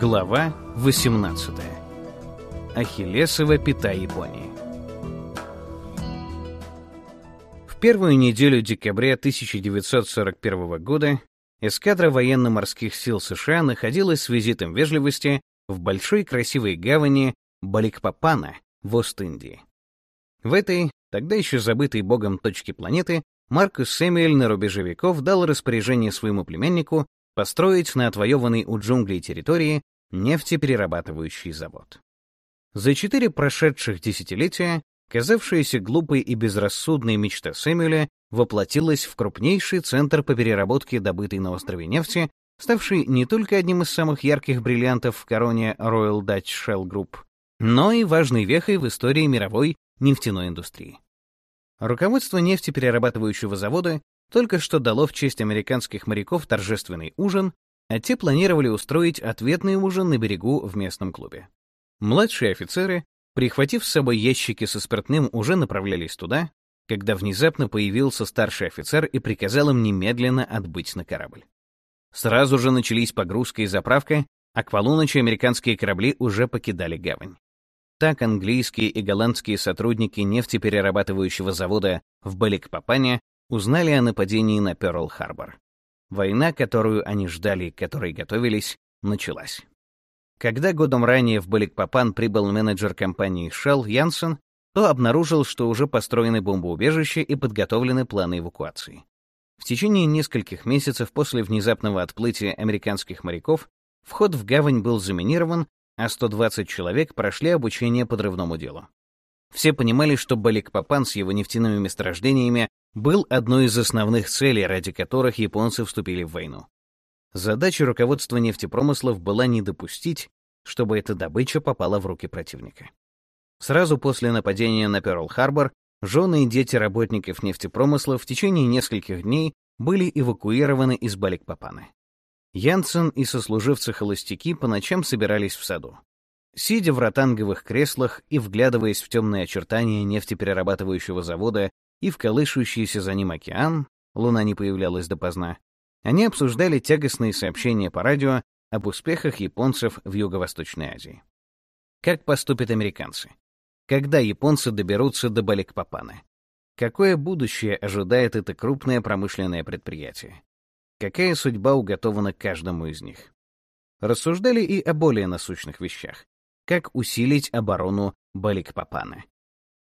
Глава 18. Ахиллесова пята Японии. В первую неделю декабря 1941 года эскадра военно-морских сил США находилась с визитом вежливости в большой красивой гавани Баликпапана в Ост-Индии. В этой, тогда еще забытой богом точке планеты, Маркус Сэмюэль на рубеже веков дал распоряжение своему племяннику построить на отвоеванной у джунглей территории нефтеперерабатывающий завод. За четыре прошедших десятилетия казавшаяся глупой и безрассудной мечта Сэмюэля воплотилась в крупнейший центр по переработке добытой на острове нефти, ставший не только одним из самых ярких бриллиантов в короне Royal Dutch Shell Group, но и важной вехой в истории мировой нефтяной индустрии. Руководство нефтеперерабатывающего завода только что дало в честь американских моряков торжественный ужин, а те планировали устроить ответный ужин на берегу в местном клубе. Младшие офицеры, прихватив с собой ящики со спиртным, уже направлялись туда, когда внезапно появился старший офицер и приказал им немедленно отбыть на корабль. Сразу же начались погрузка и заправка, а к полуночи американские корабли уже покидали гавань. Так английские и голландские сотрудники нефтеперерабатывающего завода в Баликпапане узнали о нападении на Пёрл-Харбор. Война, которую они ждали и которой готовились, началась. Когда годом ранее в Баликпапан прибыл менеджер компании Shell Янсен, то обнаружил, что уже построены бомбоубежища и подготовлены планы эвакуации. В течение нескольких месяцев после внезапного отплытия американских моряков вход в гавань был заминирован, а 120 человек прошли обучение подрывному делу. Все понимали, что Баликпапан с его нефтяными месторождениями был одной из основных целей, ради которых японцы вступили в войну. Задача руководства нефтепромыслов была не допустить, чтобы эта добыча попала в руки противника. Сразу после нападения на Пёрл-Харбор жены и дети работников нефтепромысла в течение нескольких дней были эвакуированы из Баликпапана. Янсен и сослуживцы-холостяки по ночам собирались в саду. Сидя в ротанговых креслах и вглядываясь в темные очертания нефтеперерабатывающего завода и в колышущийся за ним океан, луна не появлялась допоздна, они обсуждали тягостные сообщения по радио об успехах японцев в Юго-Восточной Азии. Как поступят американцы? Когда японцы доберутся до Баликпапана? Какое будущее ожидает это крупное промышленное предприятие? Какая судьба уготована каждому из них? Рассуждали и о более насущных вещах. Как усилить оборону Баликпапана?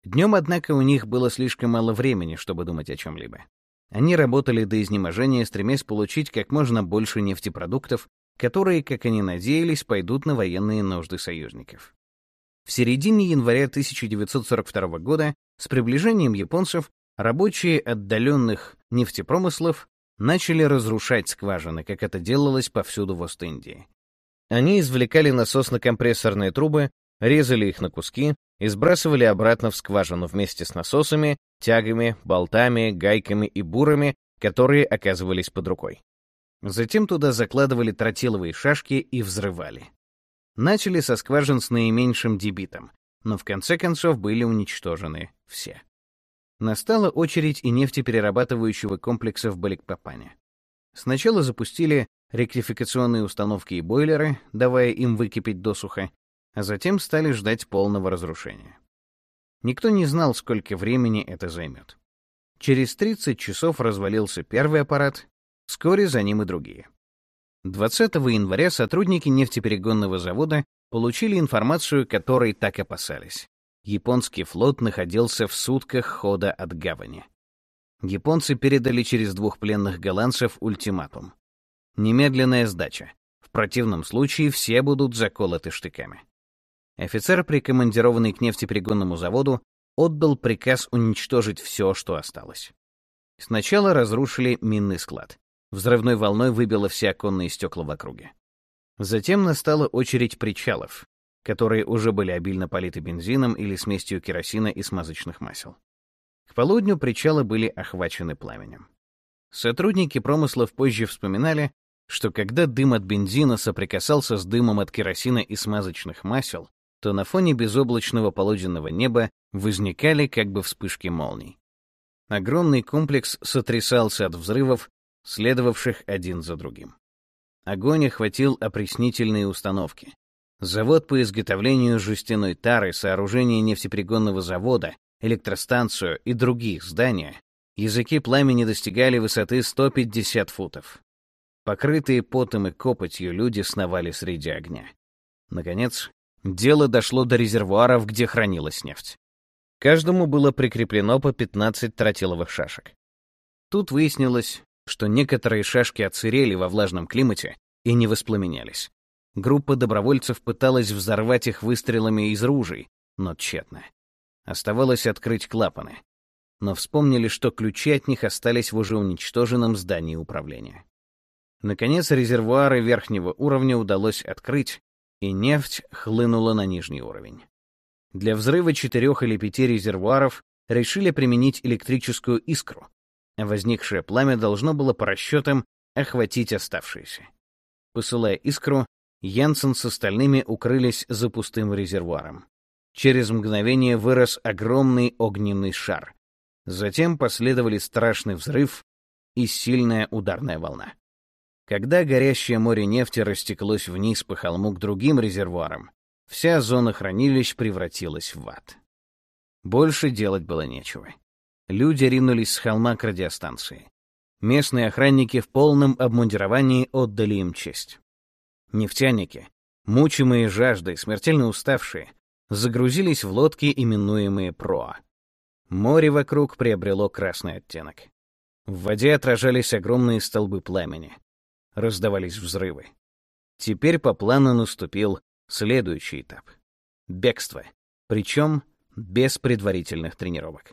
Днем, однако, у них было слишком мало времени, чтобы думать о чем-либо. Они работали до изнеможения, стремясь получить как можно больше нефтепродуктов, которые, как они надеялись, пойдут на военные нужды союзников. В середине января 1942 года с приближением японцев рабочие отдаленных нефтепромыслов начали разрушать скважины, как это делалось повсюду в Ост-Индии. Они извлекали насосно-компрессорные трубы, резали их на куски и сбрасывали обратно в скважину вместе с насосами, тягами, болтами, гайками и бурами, которые оказывались под рукой. Затем туда закладывали тротиловые шашки и взрывали. Начали со скважин с наименьшим дебитом, но в конце концов были уничтожены все. Настала очередь и нефтеперерабатывающего комплекса в Баликпапане. Сначала запустили ректификационные установки и бойлеры, давая им выкипеть досуха, а затем стали ждать полного разрушения. Никто не знал, сколько времени это займет. Через 30 часов развалился первый аппарат, вскоре за ним и другие. 20 января сотрудники нефтеперегонного завода получили информацию, которой так опасались. Японский флот находился в сутках хода от гавани. Японцы передали через двух пленных голландцев ультиматум. Немедленная сдача. В противном случае все будут заколоты штыками. Офицер, прикомандированный к нефтеперегонному заводу, отдал приказ уничтожить все, что осталось. Сначала разрушили минный склад. Взрывной волной выбило все оконные стекла в округе. Затем настала очередь причалов, которые уже были обильно политы бензином или смесью керосина и смазочных масел. К полудню причалы были охвачены пламенем. Сотрудники промыслов позже вспоминали, что когда дым от бензина соприкасался с дымом от керосина и смазочных масел, то на фоне безоблачного полуденного неба возникали как бы вспышки молний. Огромный комплекс сотрясался от взрывов, следовавших один за другим. огонь охватил опреснительные установки. Завод по изготовлению жестяной тары, сооружение нефтепригонного завода, электростанцию и других здания, языки пламени достигали высоты 150 футов. Покрытые потом и копотью люди сновали среди огня. Наконец, дело дошло до резервуаров, где хранилась нефть. Каждому было прикреплено по 15 тротиловых шашек. Тут выяснилось, что некоторые шашки отсырели во влажном климате и не воспламенялись. Группа добровольцев пыталась взорвать их выстрелами из ружей, но тщетно. Оставалось открыть клапаны. Но вспомнили, что ключи от них остались в уже уничтоженном здании управления. Наконец, резервуары верхнего уровня удалось открыть, и нефть хлынула на нижний уровень. Для взрыва четырех или пяти резервуаров решили применить электрическую искру, возникшее пламя должно было по расчетам охватить оставшиеся. Посылая искру, Янсен с остальными укрылись за пустым резервуаром. Через мгновение вырос огромный огненный шар. Затем последовали страшный взрыв и сильная ударная волна. Когда горящее море нефти растеклось вниз по холму к другим резервуарам, вся зона хранилищ превратилась в ад. Больше делать было нечего. Люди ринулись с холма к радиостанции. Местные охранники в полном обмундировании отдали им честь. Нефтяники, мучимые жаждой, смертельно уставшие, загрузились в лодки, именуемые Проа. Море вокруг приобрело красный оттенок. В воде отражались огромные столбы пламени. Раздавались взрывы. Теперь по плану наступил следующий этап. Бегство. Причем без предварительных тренировок.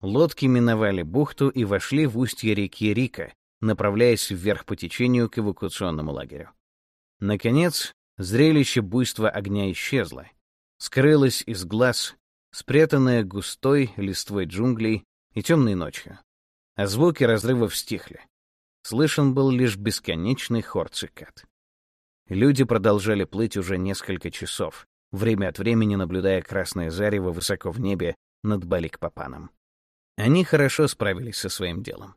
Лодки миновали бухту и вошли в устье реки Рика, направляясь вверх по течению к эвакуационному лагерю. Наконец, зрелище буйства огня исчезло, скрылось из глаз, спрятанное густой листвой джунглей и темной ночью. А звуки разрывов стихли. Слышен был лишь бесконечный хор цикад. Люди продолжали плыть уже несколько часов, время от времени наблюдая красное зарево высоко в небе над Балик-Папаном. Они хорошо справились со своим делом.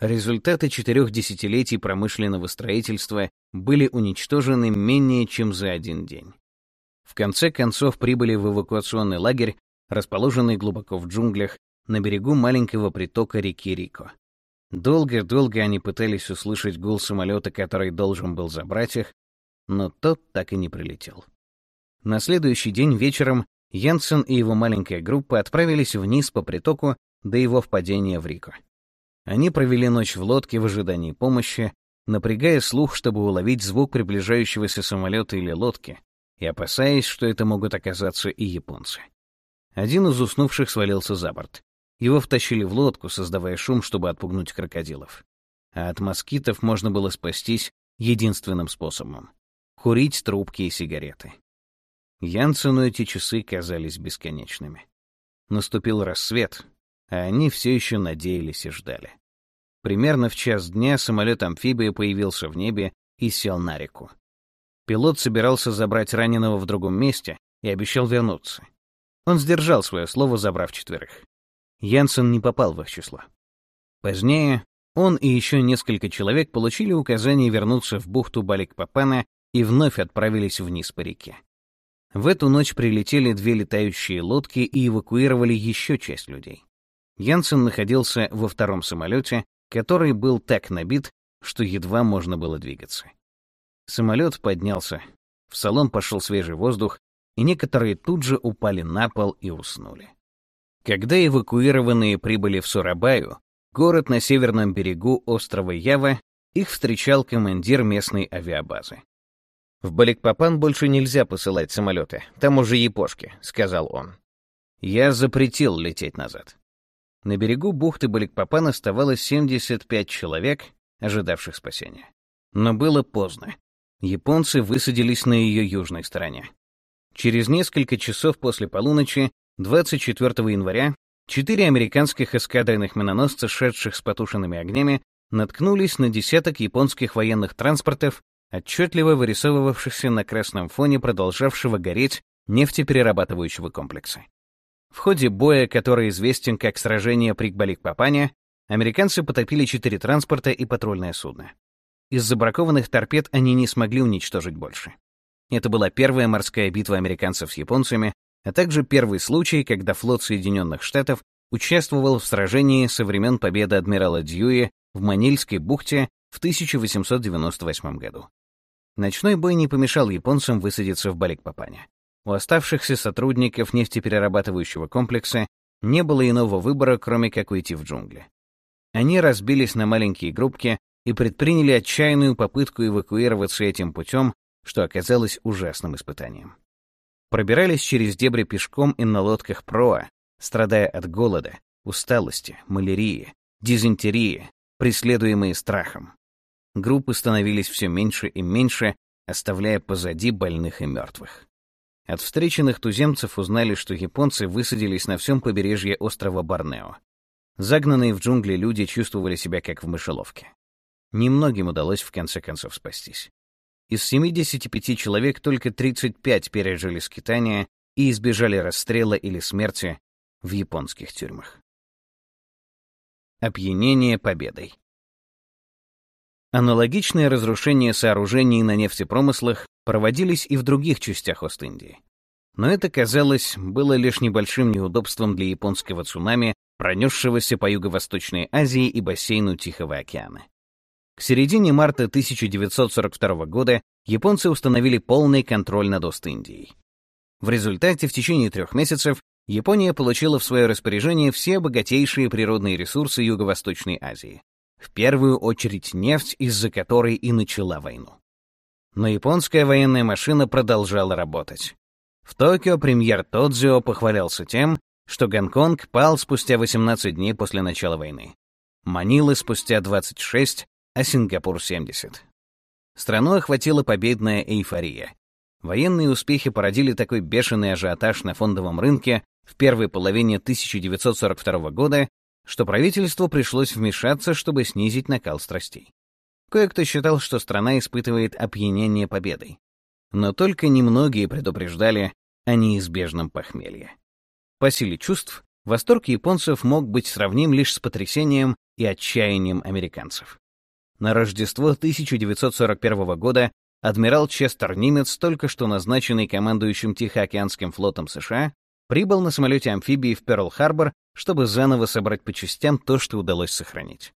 Результаты четырех десятилетий промышленного строительства были уничтожены менее чем за один день. В конце концов прибыли в эвакуационный лагерь, расположенный глубоко в джунглях, на берегу маленького притока реки Рико. Долго-долго они пытались услышать гул самолета, который должен был забрать их, но тот так и не прилетел. На следующий день вечером Янсен и его маленькая группа отправились вниз по притоку до его впадения в Рико. Они провели ночь в лодке в ожидании помощи, напрягая слух, чтобы уловить звук приближающегося самолета или лодки, и опасаясь, что это могут оказаться и японцы. Один из уснувших свалился за борт. Его втащили в лодку, создавая шум, чтобы отпугнуть крокодилов. А от москитов можно было спастись единственным способом — курить трубки и сигареты. Янсену эти часы казались бесконечными. Наступил рассвет, а они все еще надеялись и ждали. Примерно в час дня самолет-амфибия появился в небе и сел на реку. Пилот собирался забрать раненого в другом месте и обещал вернуться. Он сдержал свое слово, забрав четверых. Янсен не попал в их число. Позднее он и еще несколько человек получили указание вернуться в бухту Балик-Папана и вновь отправились вниз по реке. В эту ночь прилетели две летающие лодки и эвакуировали еще часть людей. Янсен находился во втором самолете, который был так набит, что едва можно было двигаться. Самолет поднялся, в салон пошел свежий воздух, и некоторые тут же упали на пол и уснули. Когда эвакуированные прибыли в Сурабаю, город на северном берегу острова Ява, их встречал командир местной авиабазы. «В Баликпапан больше нельзя посылать самолеты, там уже япошки», — сказал он. «Я запретил лететь назад». На берегу бухты Баликпапан оставалось 75 человек, ожидавших спасения. Но было поздно. Японцы высадились на ее южной стороне. Через несколько часов после полуночи, 24 января, четыре американских эскадренных миноносца, шедших с потушенными огнями, наткнулись на десяток японских военных транспортов, отчетливо вырисовывавшихся на красном фоне продолжавшего гореть нефтеперерабатывающего комплекса. В ходе боя, который известен как сражение при Балик-Папане, американцы потопили четыре транспорта и патрульное судно. из забракованных торпед они не смогли уничтожить больше. Это была первая морская битва американцев с японцами, а также первый случай, когда флот Соединенных Штатов участвовал в сражении со времен победы адмирала Дьюи в Манильской бухте в 1898 году. Ночной бой не помешал японцам высадиться в Баликпапане. У оставшихся сотрудников нефтеперерабатывающего комплекса не было иного выбора, кроме как уйти в джунгли. Они разбились на маленькие группки и предприняли отчаянную попытку эвакуироваться этим путем, что оказалось ужасным испытанием. Пробирались через дебри пешком и на лодках проа, страдая от голода, усталости, малярии, дизентерии, преследуемые страхом. Группы становились все меньше и меньше, оставляя позади больных и мертвых. От встреченных туземцев узнали, что японцы высадились на всем побережье острова Борнео. Загнанные в джунгли люди чувствовали себя как в мышеловке. Немногим удалось в конце концов спастись. Из 75 человек только 35 пережили скитания и избежали расстрела или смерти в японских тюрьмах. Опьянение победой. Аналогичные разрушения сооружений на нефтепромыслах проводились и в других частях Ост-Индии. Но это, казалось, было лишь небольшим неудобством для японского цунами, пронесшегося по Юго-Восточной Азии и бассейну Тихого океана. К середине марта 1942 года японцы установили полный контроль над Ост-Индией. В результате в течение трех месяцев Япония получила в свое распоряжение все богатейшие природные ресурсы Юго-Восточной Азии. В первую очередь нефть, из-за которой и начала войну. Но японская военная машина продолжала работать. В Токио премьер Тодзио похвалялся тем, что Гонконг пал спустя 18 дней после начала войны. Манилы спустя 26, а Сингапур — 70. Страну охватила победная эйфория. Военные успехи породили такой бешеный ажиотаж на фондовом рынке в первой половине 1942 года, что правительству пришлось вмешаться, чтобы снизить накал страстей. Кое-кто считал, что страна испытывает опьянение победой. Но только немногие предупреждали о неизбежном похмелье. По силе чувств, восторг японцев мог быть сравним лишь с потрясением и отчаянием американцев. На Рождество 1941 года адмирал Честер Нимец, только что назначенный командующим Тихоокеанским флотом США, прибыл на самолете-амфибии в Перл-Харбор, чтобы заново собрать по частям то, что удалось сохранить.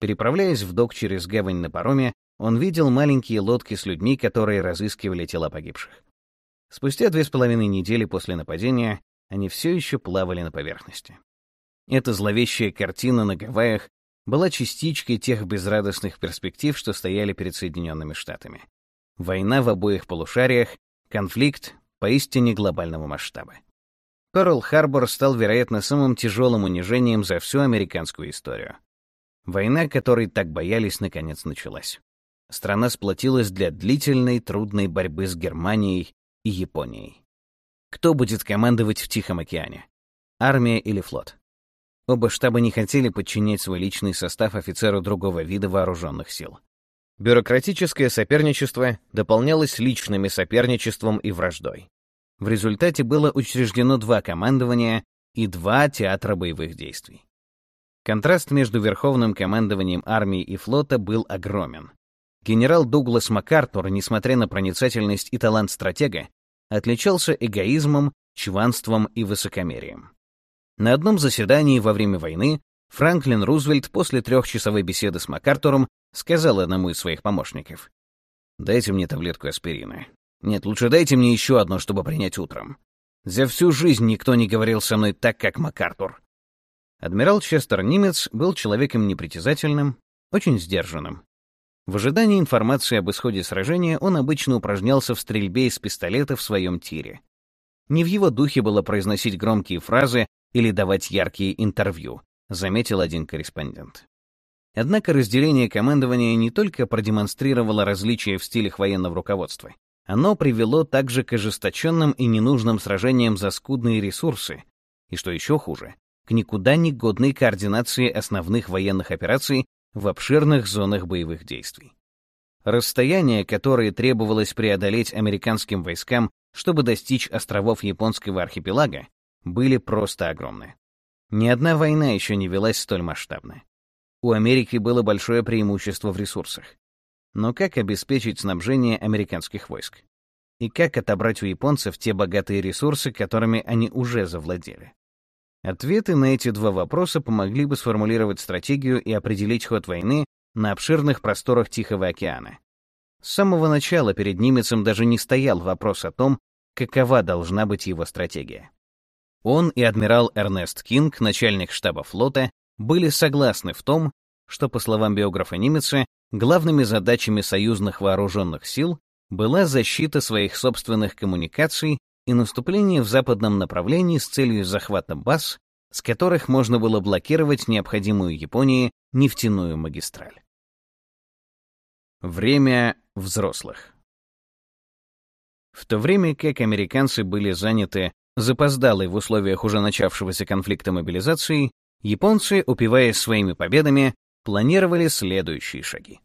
Переправляясь в док через гавань на пароме, он видел маленькие лодки с людьми, которые разыскивали тела погибших. Спустя две с половиной недели после нападения они все еще плавали на поверхности. Эта зловещая картина на Гавайях была частичкой тех безрадостных перспектив, что стояли перед Соединенными Штатами. Война в обоих полушариях, конфликт поистине глобального масштаба. Перл-Харбор стал, вероятно, самым тяжелым унижением за всю американскую историю. Война, которой так боялись, наконец началась. Страна сплотилась для длительной, трудной борьбы с Германией и Японией. Кто будет командовать в Тихом океане? Армия или флот? Оба штаба не хотели подчинять свой личный состав офицеру другого вида вооруженных сил. Бюрократическое соперничество дополнялось личными соперничеством и враждой. В результате было учреждено два командования и два театра боевых действий. Контраст между верховным командованием армии и флота был огромен. Генерал Дуглас МакАртур, несмотря на проницательность и талант стратега, отличался эгоизмом, чванством и высокомерием. На одном заседании во время войны Франклин Рузвельт после трехчасовой беседы с МакАртуром сказал одному из своих помощников, «Дайте мне таблетку аспирина. Нет, лучше дайте мне еще одну, чтобы принять утром. За всю жизнь никто не говорил со мной так, как МакАртур». Адмирал Честер Нимец был человеком непритязательным, очень сдержанным. В ожидании информации об исходе сражения он обычно упражнялся в стрельбе из пистолета в своем тире. Не в его духе было произносить громкие фразы или давать яркие интервью, заметил один корреспондент. Однако разделение командования не только продемонстрировало различия в стилях военного руководства, оно привело также к ожесточенным и ненужным сражениям за скудные ресурсы, и, что еще хуже, к никуда не годной координации основных военных операций в обширных зонах боевых действий. Расстояние, которое требовалось преодолеть американским войскам, чтобы достичь островов японского архипелага, были просто огромны. Ни одна война еще не велась столь масштабно. У Америки было большое преимущество в ресурсах. Но как обеспечить снабжение американских войск? И как отобрать у японцев те богатые ресурсы, которыми они уже завладели? Ответы на эти два вопроса помогли бы сформулировать стратегию и определить ход войны на обширных просторах Тихого океана. С самого начала перед немецем даже не стоял вопрос о том, какова должна быть его стратегия. Он и адмирал Эрнест Кинг, начальник штаба флота, были согласны в том, что, по словам биографа немеца, главными задачами союзных вооруженных сил была защита своих собственных коммуникаций и наступление в западном направлении с целью захвата баз, с которых можно было блокировать необходимую Японии нефтяную магистраль. Время взрослых. В то время как американцы были заняты запоздалой в условиях уже начавшегося конфликта мобилизации, японцы, упиваясь своими победами, планировали следующие шаги.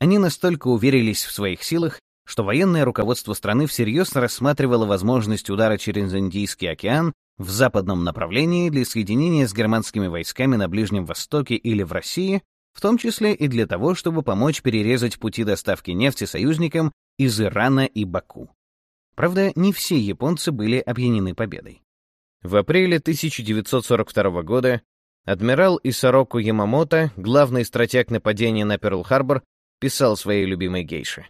Они настолько уверились в своих силах, что военное руководство страны всерьез рассматривало возможность удара через Индийский океан в западном направлении для соединения с германскими войсками на Ближнем Востоке или в России, в том числе и для того, чтобы помочь перерезать пути доставки нефти союзникам из Ирана и Баку. Правда, не все японцы были опьянены победой. В апреле 1942 года адмирал Исароку Ямамото, главный стратег нападения на Перл-Харбор, писал своей любимой гейше.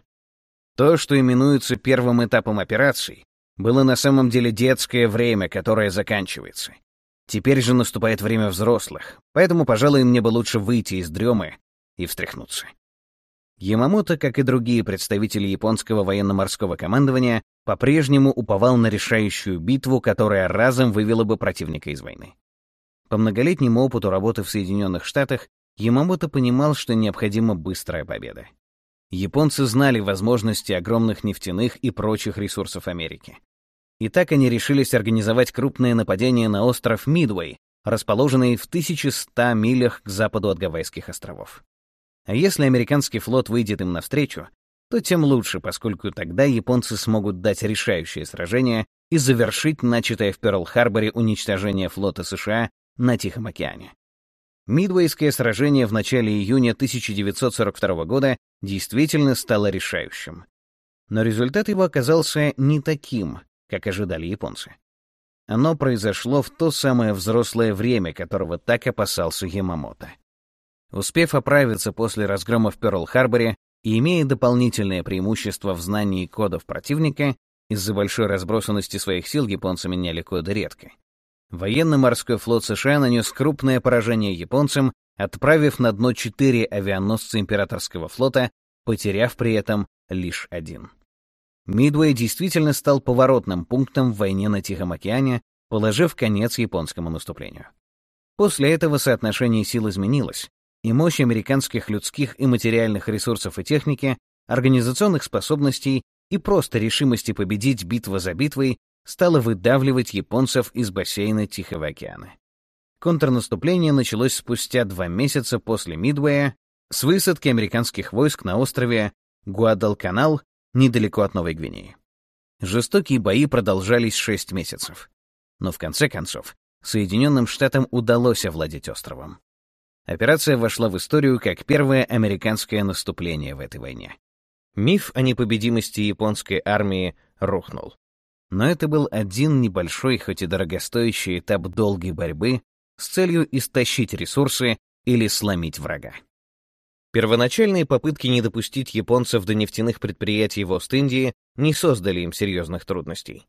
То, что именуется первым этапом операции, было на самом деле детское время, которое заканчивается. Теперь же наступает время взрослых, поэтому, пожалуй, мне бы лучше выйти из дремы и встряхнуться. Ямамото, как и другие представители японского военно-морского командования, по-прежнему уповал на решающую битву, которая разом вывела бы противника из войны. По многолетнему опыту работы в Соединенных Штатах Ямамото понимал, что необходима быстрая победа. Японцы знали возможности огромных нефтяных и прочих ресурсов Америки. И так они решились организовать крупное нападение на остров Мидуэй, расположенный в 1100 милях к западу от Гавайских островов. А если американский флот выйдет им навстречу, то тем лучше, поскольку тогда японцы смогут дать решающее сражение и завершить начатое в Пёрл-Харборе уничтожение флота США на Тихом океане. Мидвейское сражение в начале июня 1942 года действительно стало решающим. Но результат его оказался не таким, как ожидали японцы. Оно произошло в то самое взрослое время, которого так опасался Ямамото. Успев оправиться после разгрома в Пёрл-Харборе и имея дополнительное преимущество в знании кодов противника, из-за большой разбросанности своих сил японцы меняли коды редко. Военно-морской флот США нанес крупное поражение японцам, отправив на дно четыре авианосца императорского флота, потеряв при этом лишь один. Мидуэй действительно стал поворотным пунктом в войне на Тихом океане, положив конец японскому наступлению. После этого соотношение сил изменилось, и мощь американских людских и материальных ресурсов и техники, организационных способностей и просто решимости победить битва за битвой стало выдавливать японцев из бассейна Тихого океана. Контрнаступление началось спустя два месяца после Мидуэя с высадки американских войск на острове Гуадалканал недалеко от Новой Гвинеи. Жестокие бои продолжались шесть месяцев. Но в конце концов, Соединенным Штатам удалось овладеть островом. Операция вошла в историю как первое американское наступление в этой войне. Миф о непобедимости японской армии рухнул. Но это был один небольшой, хоть и дорогостоящий этап долгой борьбы с целью истощить ресурсы или сломить врага. Первоначальные попытки не допустить японцев до нефтяных предприятий в Ост-Индии не создали им серьезных трудностей.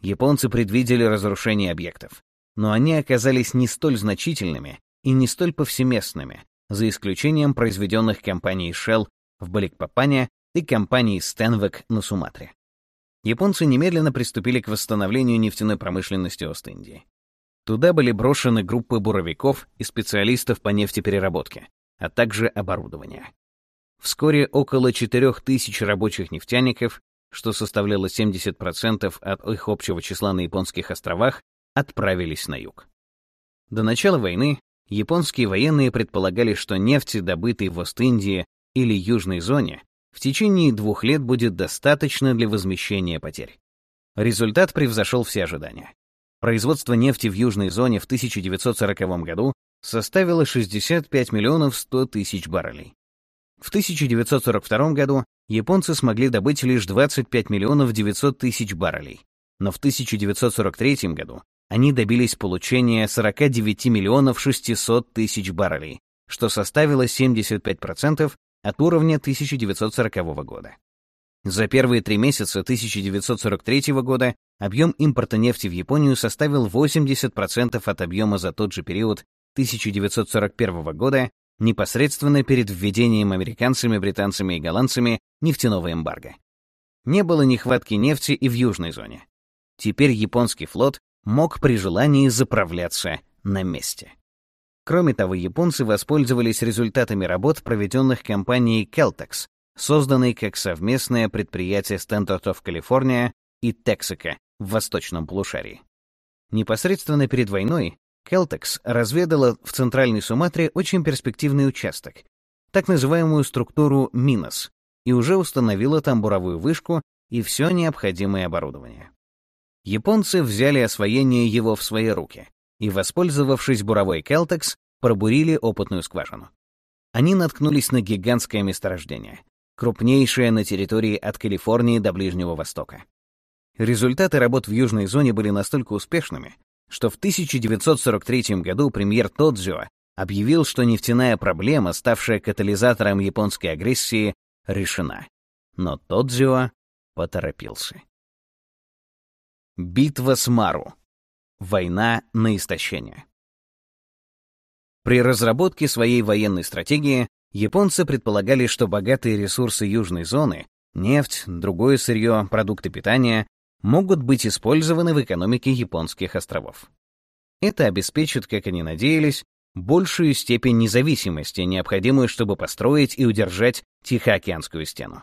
Японцы предвидели разрушение объектов, но они оказались не столь значительными и не столь повсеместными, за исключением произведенных компанией Shell в Баликпапане и компанией Stenvec на Суматре японцы немедленно приступили к восстановлению нефтяной промышленности Ост-Индии. Туда были брошены группы буровиков и специалистов по нефтепереработке, а также оборудование. Вскоре около 4000 рабочих нефтяников, что составляло 70% от их общего числа на японских островах, отправились на юг. До начала войны японские военные предполагали, что нефти, добытой в Ост-Индии или Южной зоне, в течение двух лет будет достаточно для возмещения потерь. Результат превзошел все ожидания. Производство нефти в южной зоне в 1940 году составило 65 миллионов 100 тысяч баррелей. В 1942 году японцы смогли добыть лишь 25 миллионов 900 тысяч баррелей, но в 1943 году они добились получения 49 миллионов 600 тысяч баррелей, что составило 75% от уровня 1940 года. За первые три месяца 1943 года объем импорта нефти в Японию составил 80% от объема за тот же период 1941 года, непосредственно перед введением американцами, британцами и голландцами нефтяного эмбарго. Не было нехватки нефти и в южной зоне. Теперь японский флот мог при желании заправляться на месте. Кроме того, японцы воспользовались результатами работ, проведенных компанией Caltex, созданной как совместное предприятие Standard of California и Texaco в восточном полушарии. Непосредственно перед войной Caltex разведала в Центральной Суматре очень перспективный участок, так называемую структуру Минос, и уже установила там буровую вышку и все необходимое оборудование. Японцы взяли освоение его в свои руки и, воспользовавшись буровой Келтекс, пробурили опытную скважину. Они наткнулись на гигантское месторождение, крупнейшее на территории от Калифорнии до Ближнего Востока. Результаты работ в южной зоне были настолько успешными, что в 1943 году премьер Тодзио объявил, что нефтяная проблема, ставшая катализатором японской агрессии, решена. Но Тодзио поторопился. Битва с Мару. Война на истощение. При разработке своей военной стратегии японцы предполагали, что богатые ресурсы южной зоны — нефть, другое сырье, продукты питания — могут быть использованы в экономике японских островов. Это обеспечит, как они надеялись, большую степень независимости, необходимую, чтобы построить и удержать Тихоокеанскую стену.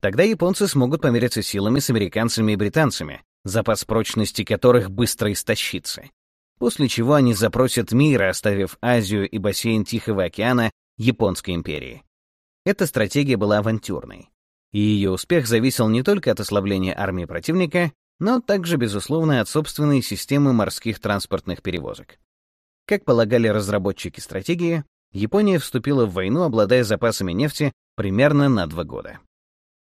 Тогда японцы смогут помериться силами с американцами и британцами, запас прочности которых быстро истощится. После чего они запросят мир, оставив Азию и бассейн Тихого океана Японской империи. Эта стратегия была авантюрной, и ее успех зависел не только от ослабления армии противника, но также, безусловно, от собственной системы морских транспортных перевозок. Как полагали разработчики стратегии, Япония вступила в войну, обладая запасами нефти примерно на два года.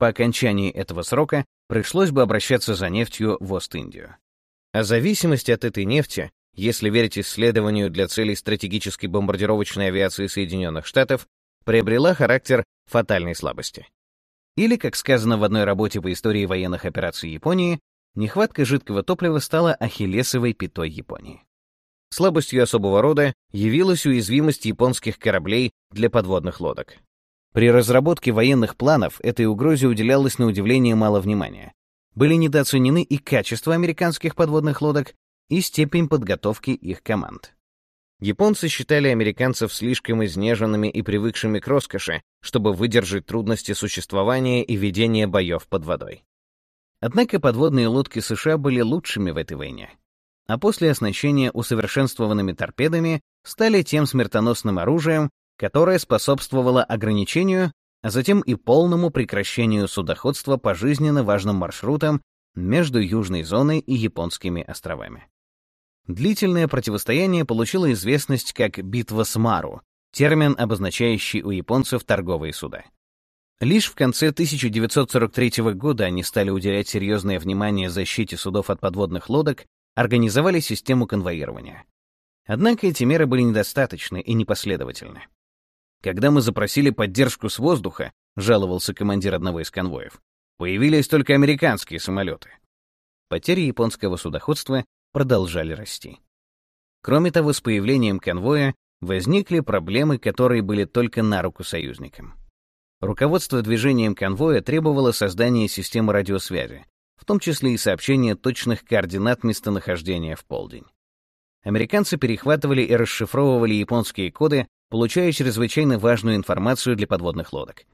По окончании этого срока пришлось бы обращаться за нефтью в Ост-Индию. А зависимость от этой нефти, если верить исследованию для целей стратегической бомбардировочной авиации Соединенных Штатов, приобрела характер фатальной слабости. Или, как сказано в одной работе по истории военных операций Японии, нехватка жидкого топлива стала ахиллесовой пятой Японии. Слабостью особого рода явилась уязвимость японских кораблей для подводных лодок. При разработке военных планов этой угрозе уделялось на удивление мало внимания. Были недооценены и качество американских подводных лодок, и степень подготовки их команд. Японцы считали американцев слишком изнеженными и привыкшими к роскоши, чтобы выдержать трудности существования и ведения боев под водой. Однако подводные лодки США были лучшими в этой войне, а после оснащения усовершенствованными торпедами стали тем смертоносным оружием, которое способствовало ограничению, а затем и полному прекращению судоходства по жизненно важным маршрутам между Южной зоной и японскими островами. Длительное противостояние получило известность как «битва с Мару», термин, обозначающий у японцев торговые суда. Лишь в конце 1943 года они стали уделять серьезное внимание защите судов от подводных лодок, организовали систему конвоирования. Однако эти меры были недостаточны и непоследовательны. Когда мы запросили поддержку с воздуха, жаловался командир одного из конвоев, появились только американские самолеты. Потери японского судоходства продолжали расти. Кроме того, с появлением конвоя возникли проблемы, которые были только на руку союзникам. Руководство движением конвоя требовало создания системы радиосвязи, в том числе и сообщения точных координат местонахождения в полдень. Американцы перехватывали и расшифровывали японские коды, получая чрезвычайно важную информацию для подводных лодок.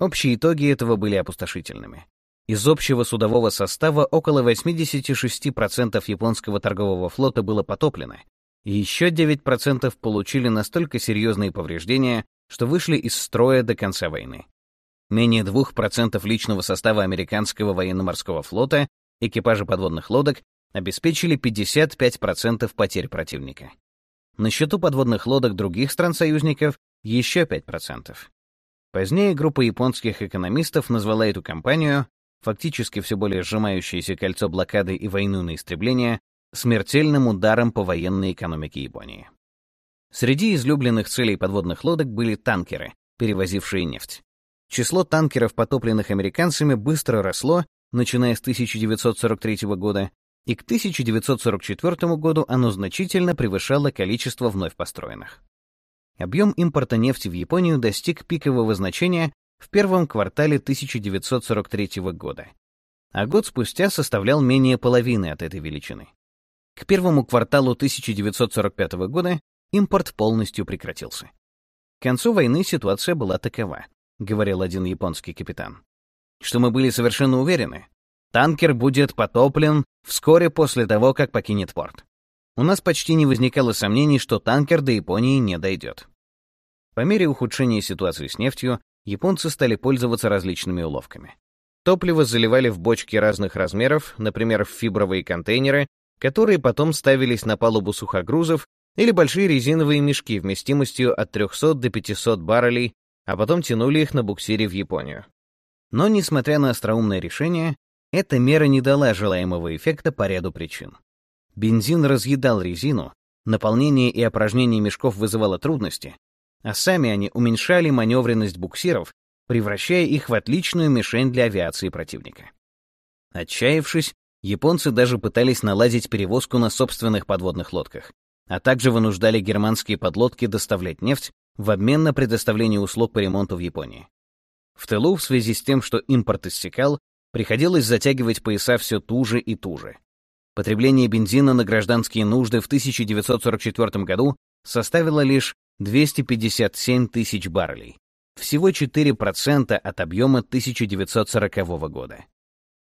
Общие итоги этого были опустошительными. Из общего судового состава около 86% японского торгового флота было потоплено, и еще 9% получили настолько серьезные повреждения, что вышли из строя до конца войны. Менее 2% личного состава американского военно-морского флота, экипажа подводных лодок, обеспечили 55% потерь противника. На счету подводных лодок других стран-союзников еще 5%. Позднее группа японских экономистов назвала эту кампанию, фактически все более сжимающееся кольцо блокады и войну на истребление, смертельным ударом по военной экономике Японии. Среди излюбленных целей подводных лодок были танкеры, перевозившие нефть. Число танкеров, потопленных американцами, быстро росло, начиная с 1943 года, и к 1944 году оно значительно превышало количество вновь построенных. Объем импорта нефти в Японию достиг пикового значения в первом квартале 1943 года, а год спустя составлял менее половины от этой величины. К первому кварталу 1945 года импорт полностью прекратился. К концу войны ситуация была такова, говорил один японский капитан, что мы были совершенно уверены, танкер будет потоплен вскоре после того, как покинет порт. У нас почти не возникало сомнений, что танкер до Японии не дойдет. По мере ухудшения ситуации с нефтью, японцы стали пользоваться различными уловками. Топливо заливали в бочки разных размеров, например, в фибровые контейнеры, которые потом ставились на палубу сухогрузов или большие резиновые мешки вместимостью от 300 до 500 баррелей, а потом тянули их на буксире в Японию. Но, несмотря на остроумное решение, эта мера не дала желаемого эффекта по ряду причин. Бензин разъедал резину, наполнение и опорожнение мешков вызывало трудности, а сами они уменьшали маневренность буксиров, превращая их в отличную мишень для авиации противника. Отчаявшись, японцы даже пытались наладить перевозку на собственных подводных лодках, а также вынуждали германские подлодки доставлять нефть в обмен на предоставление услуг по ремонту в Японии. В тылу, в связи с тем, что импорт иссякал, приходилось затягивать пояса все туже и туже. Потребление бензина на гражданские нужды в 1944 году составило лишь 257 тысяч баррелей, всего 4% от объема 1940 года.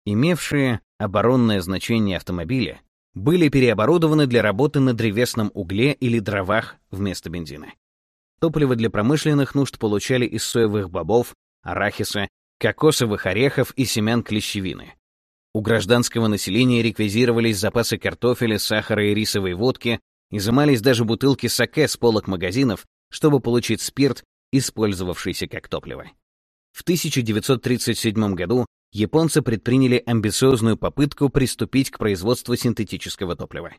Имевшие оборонное значение автомобили были переоборудованы для работы на древесном угле или дровах вместо бензина. Топливо для промышленных нужд получали из соевых бобов, арахиса, кокосовых орехов и семян клещевины. У гражданского населения реквизировались запасы картофеля, сахара и рисовой водки, изымались даже бутылки саке с полок магазинов, чтобы получить спирт, использовавшийся как топливо. В 1937 году японцы предприняли амбициозную попытку приступить к производству синтетического топлива.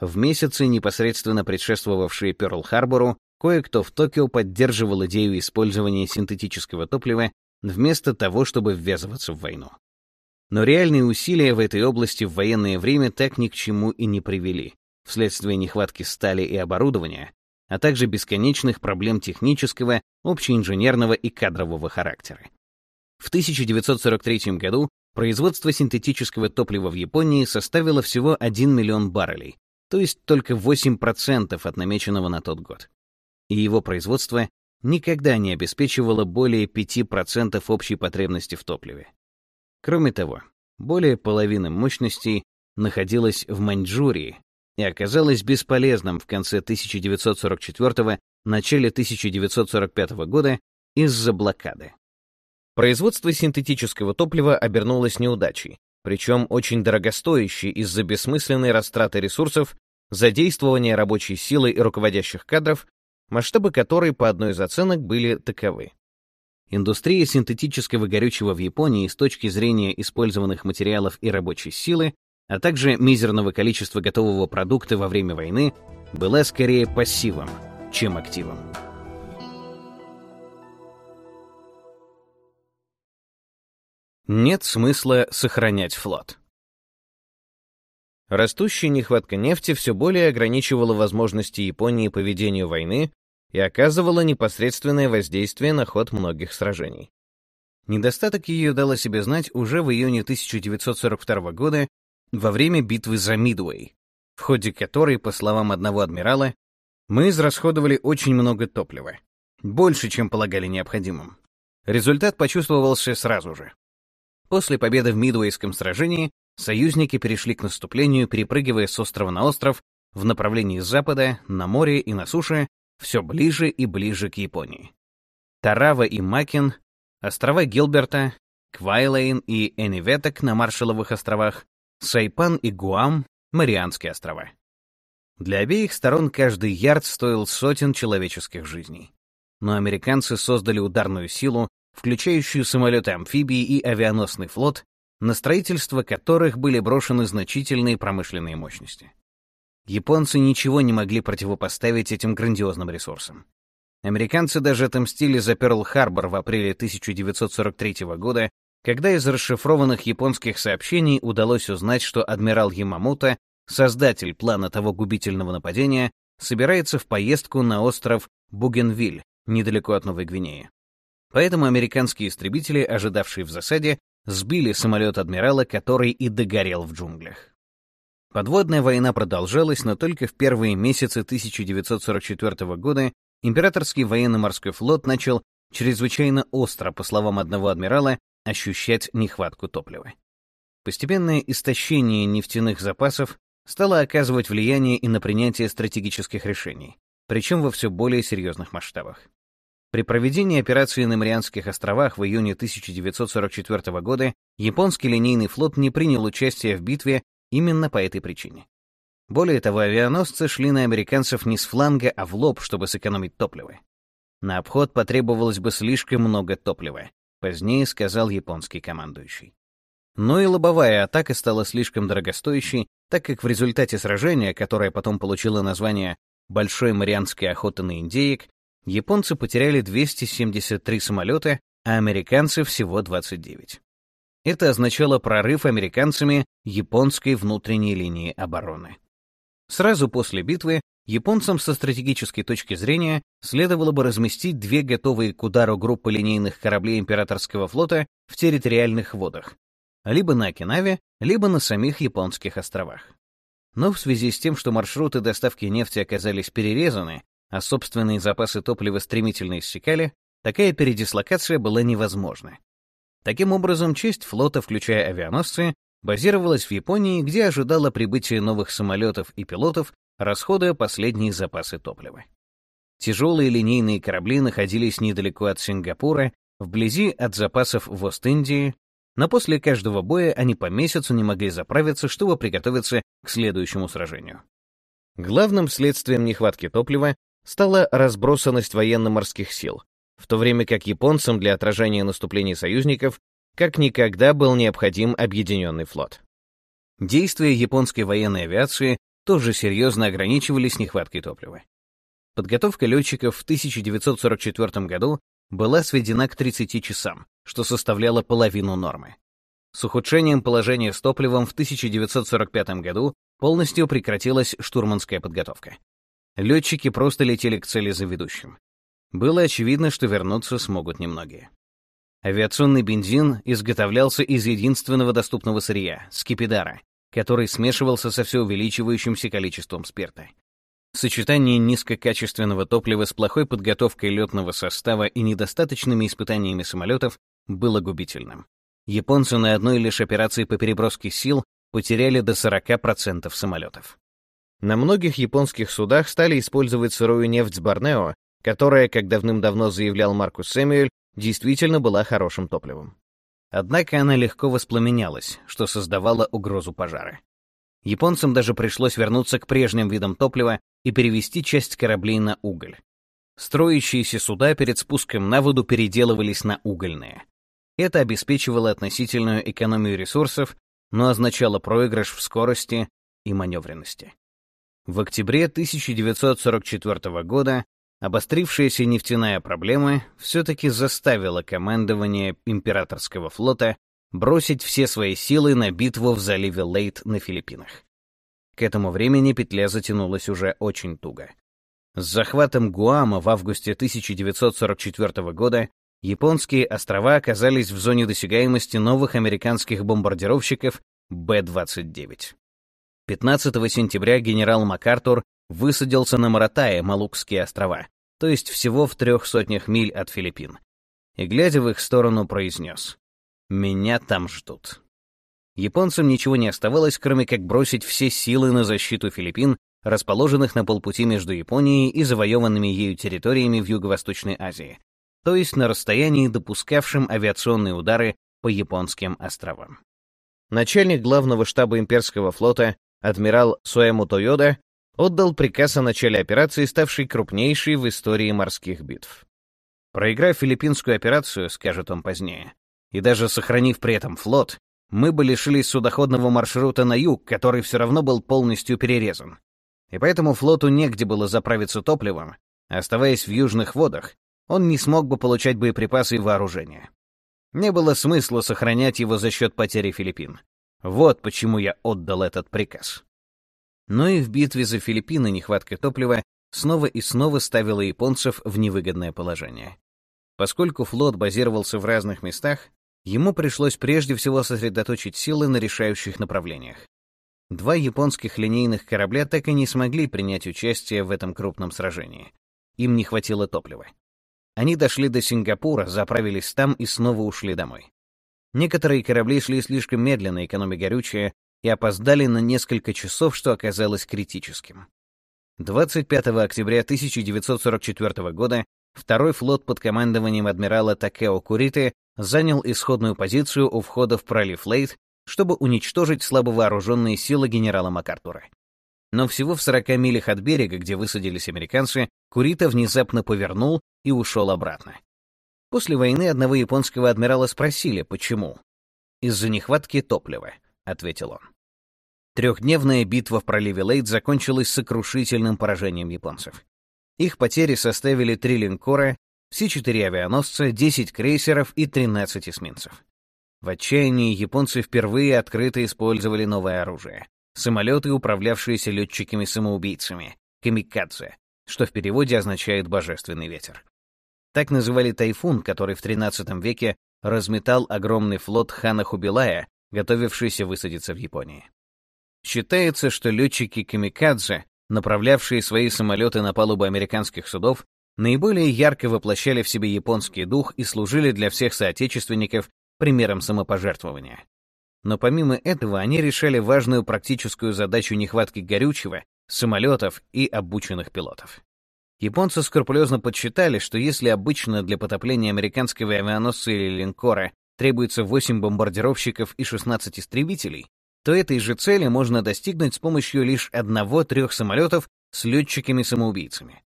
В месяцы, непосредственно предшествовавшие Пёрл-Харбору, кое-кто в Токио поддерживал идею использования синтетического топлива вместо того, чтобы ввязываться в войну. Но реальные усилия в этой области в военное время так ни к чему и не привели, вследствие нехватки стали и оборудования, а также бесконечных проблем технического, общеинженерного и кадрового характера. В 1943 году производство синтетического топлива в Японии составило всего 1 миллион баррелей, то есть только 8% от намеченного на тот год. И его производство никогда не обеспечивало более 5% общей потребности в топливе. Кроме того, более половины мощностей находилось в Маньчжурии, и оказалось бесполезным в конце 1944 начале 1945 года из-за блокады. Производство синтетического топлива обернулось неудачей, причем очень дорогостоящей из-за бессмысленной растраты ресурсов, задействования рабочей силы и руководящих кадров, масштабы которой по одной из оценок были таковы. Индустрия синтетического горючего в Японии с точки зрения использованных материалов и рабочей силы а также мизерного количества готового продукта во время войны, была скорее пассивом, чем активом. Нет смысла сохранять флот. Растущая нехватка нефти все более ограничивала возможности Японии по ведению войны и оказывала непосредственное воздействие на ход многих сражений. Недостаток ее дал о себе знать уже в июне 1942 года во время битвы за Мидуэй, в ходе которой, по словам одного адмирала, мы израсходовали очень много топлива, больше, чем полагали необходимым. Результат почувствовался сразу же. После победы в Мидуэйском сражении союзники перешли к наступлению, перепрыгивая с острова на остров в направлении запада, на море и на суше, все ближе и ближе к Японии. Тарава и Макин, острова Гилберта, Квайлейн и Эниветок на Маршалловых островах, Сайпан и Гуам — Марианские острова. Для обеих сторон каждый ярд стоил сотен человеческих жизней. но американцы создали ударную силу, включающую самолеты-амфибии и авианосный флот, на строительство которых были брошены значительные промышленные мощности. Японцы ничего не могли противопоставить этим грандиозным ресурсам. Американцы даже отомстили за Перл-Харбор в апреле 1943 года, когда из расшифрованных японских сообщений удалось узнать, что адмирал Ямамото, создатель плана того губительного нападения, собирается в поездку на остров Бугенвиль, недалеко от Новой Гвинеи. Поэтому американские истребители, ожидавшие в засаде, сбили самолет адмирала, который и догорел в джунглях. Подводная война продолжалась, но только в первые месяцы 1944 года императорский военно-морской флот начал чрезвычайно остро, по словам одного адмирала, ощущать нехватку топлива. Постепенное истощение нефтяных запасов стало оказывать влияние и на принятие стратегических решений, причем во все более серьезных масштабах. При проведении операции на Марианских островах в июне 1944 года японский линейный флот не принял участие в битве именно по этой причине. Более того, авианосцы шли на американцев не с фланга, а в лоб, чтобы сэкономить топливо. На обход потребовалось бы слишком много топлива, позднее сказал японский командующий. Но и лобовая атака стала слишком дорогостоящей, так как в результате сражения, которое потом получило название «Большой Марианской охоты на индеек», японцы потеряли 273 самолета, а американцы всего 29. Это означало прорыв американцами японской внутренней линии обороны. Сразу после битвы японцам со стратегической точки зрения следовало бы разместить две готовые к удару группы линейных кораблей императорского флота в территориальных водах, либо на Окинаве, либо на самих японских островах. Но в связи с тем, что маршруты доставки нефти оказались перерезаны, а собственные запасы топлива стремительно иссякали, такая передислокация была невозможна. Таким образом, часть флота, включая авианосцы, базировалась в Японии, где ожидала прибытия новых самолетов и пилотов, расходуя последние запасы топлива. Тяжелые линейные корабли находились недалеко от Сингапура, вблизи от запасов в Ост-Индии, но после каждого боя они по месяцу не могли заправиться, чтобы приготовиться к следующему сражению. Главным следствием нехватки топлива стала разбросанность военно-морских сил, в то время как японцам для отражения наступлений союзников как никогда был необходим объединенный флот. Действия японской военной авиации тоже серьезно ограничивались нехваткой топлива. Подготовка летчиков в 1944 году была сведена к 30 часам, что составляло половину нормы. С ухудшением положения с топливом в 1945 году полностью прекратилась штурманская подготовка. Летчики просто летели к цели за ведущим. Было очевидно, что вернуться смогут немногие. Авиационный бензин изготовлялся из единственного доступного сырья — скипидара, который смешивался со все увеличивающимся количеством спирта. Сочетание низкокачественного топлива с плохой подготовкой летного состава и недостаточными испытаниями самолетов было губительным. Японцы на одной лишь операции по переброске сил потеряли до 40% самолетов. На многих японских судах стали использовать сырую нефть с Борнео, которая, как давным-давно заявлял Маркус Сэмюэль, действительно была хорошим топливом. Однако она легко воспламенялась, что создавало угрозу пожара. Японцам даже пришлось вернуться к прежним видам топлива и перевести часть кораблей на уголь. Строящиеся суда перед спуском на воду переделывались на угольные. Это обеспечивало относительную экономию ресурсов, но означало проигрыш в скорости и маневренности. В октябре 1944 года обострившаяся нефтяная проблема все-таки заставила командование императорского флота бросить все свои силы на битву в заливе Лейт на Филиппинах. К этому времени петля затянулась уже очень туго. С захватом Гуама в августе 1944 года японские острова оказались в зоне досягаемости новых американских бомбардировщиков Б-29. 15 сентября генерал МакАртур высадился на Маратае, Малукские острова, то есть всего в трех сотнях миль от Филиппин, и, глядя в их сторону, произнес «Меня там ждут». Японцам ничего не оставалось, кроме как бросить все силы на защиту Филиппин, расположенных на полпути между Японией и завоеванными ею территориями в Юго-Восточной Азии, то есть на расстоянии, допускавшем авиационные удары по японским островам. Начальник главного штаба имперского флота адмирал Суэму Тойода отдал приказ о начале операции, ставшей крупнейшей в истории морских битв. Проиграв филиппинскую операцию, скажет он позднее, и даже сохранив при этом флот, мы бы лишились судоходного маршрута на юг, который все равно был полностью перерезан. И поэтому флоту негде было заправиться топливом, оставаясь в южных водах, он не смог бы получать боеприпасы и вооружение. Не было смысла сохранять его за счет потери Филиппин. Вот почему я отдал этот приказ. Но и в битве за Филиппины нехватка топлива снова и снова ставила японцев в невыгодное положение. Поскольку флот базировался в разных местах, ему пришлось прежде всего сосредоточить силы на решающих направлениях. Два японских линейных корабля так и не смогли принять участие в этом крупном сражении. Им не хватило топлива. Они дошли до Сингапура, заправились там и снова ушли домой. Некоторые корабли шли слишком медленно, экономя горючее, и опоздали на несколько часов, что оказалось критическим. 25 октября 1944 года второй флот под командованием адмирала Такео Куриты занял исходную позицию у входа в пролив Лейт, чтобы уничтожить слабовооруженные силы генерала МакАртура. Но всего в 40 милях от берега, где высадились американцы, Курита внезапно повернул и ушел обратно. После войны одного японского адмирала спросили, почему. «Из-за нехватки топлива», — ответил он. Трехдневная битва в проливе Лейт закончилась сокрушительным поражением японцев. Их потери составили три линкора, все четыре авианосца, 10 крейсеров и 13 эсминцев. В отчаянии японцы впервые открыто использовали новое оружие — самолеты, управлявшиеся летчиками-самоубийцами, камикадзе, что в переводе означает «божественный ветер». Так называли тайфун, который в XIII веке разметал огромный флот хана Хубилая, готовившийся высадиться в Японии. Считается, что летчики камикадзе, направлявшие свои самолеты на палубу американских судов, наиболее ярко воплощали в себе японский дух и служили для всех соотечественников примером самопожертвования. Но помимо этого они решали важную практическую задачу нехватки горючего, самолетов и обученных пилотов. Японцы скрупулезно подсчитали, что если обычно для потопления американского авианосца или линкора требуется 8 бомбардировщиков и 16 истребителей, то этой же цели можно достигнуть с помощью лишь одного-трех самолетов с летчиками-самоубийцами.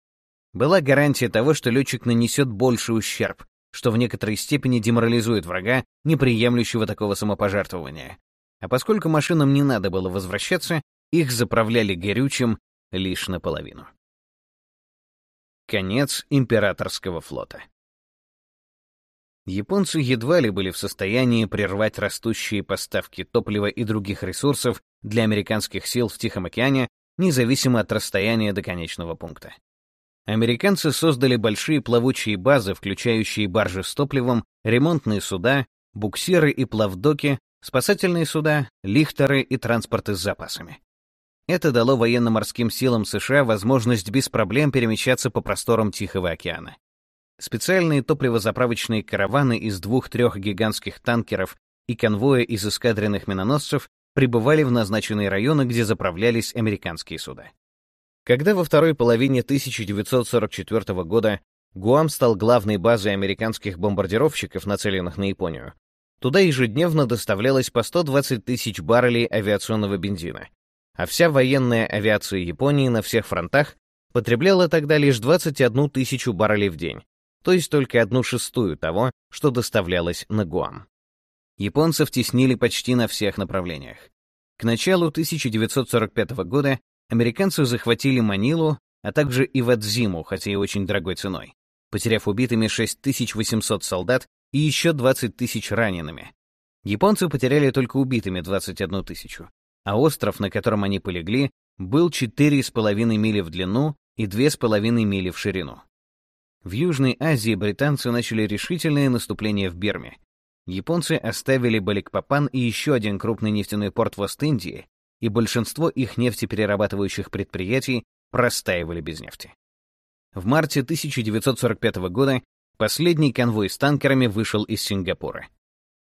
Была гарантия того, что летчик нанесет больший ущерб, что в некоторой степени деморализует врага, не приемлющего такого самопожертвования. А поскольку машинам не надо было возвращаться, их заправляли горючим лишь наполовину. Конец императорского флота. Японцы едва ли были в состоянии прервать растущие поставки топлива и других ресурсов для американских сил в Тихом океане, независимо от расстояния до конечного пункта. Американцы создали большие плавучие базы, включающие баржи с топливом, ремонтные суда, буксиры и плавдоки, спасательные суда, лихтеры и транспорты с запасами. Это дало военно-морским силам США возможность без проблем перемещаться по просторам Тихого океана. Специальные топливозаправочные караваны из двух-трех гигантских танкеров и конвоя из эскадренных миноносцев прибывали в назначенные районы, где заправлялись американские суда. Когда во второй половине 1944 года Гуам стал главной базой американских бомбардировщиков, нацеленных на Японию, туда ежедневно доставлялось по 120 тысяч баррелей авиационного бензина, а вся военная авиация Японии на всех фронтах потребляла тогда лишь 21 тысячу баррелей в день, то есть только одну шестую того, что доставлялось на Гуам. Японцев теснили почти на всех направлениях. К началу 1945 года американцы захватили Манилу, а также и Вадзиму, хотя и очень дорогой ценой, потеряв убитыми 6800 солдат и еще 20 тысяч ранеными. Японцы потеряли только убитыми 21 тысячу, а остров, на котором они полегли, был 4,5 мили в длину и 2,5 мили в ширину. В Южной Азии британцы начали решительное наступление в Бирме. Японцы оставили Баликпапан и еще один крупный нефтяной порт в Ост-Индии, и большинство их нефтеперерабатывающих предприятий простаивали без нефти. В марте 1945 года последний конвой с танкерами вышел из Сингапура.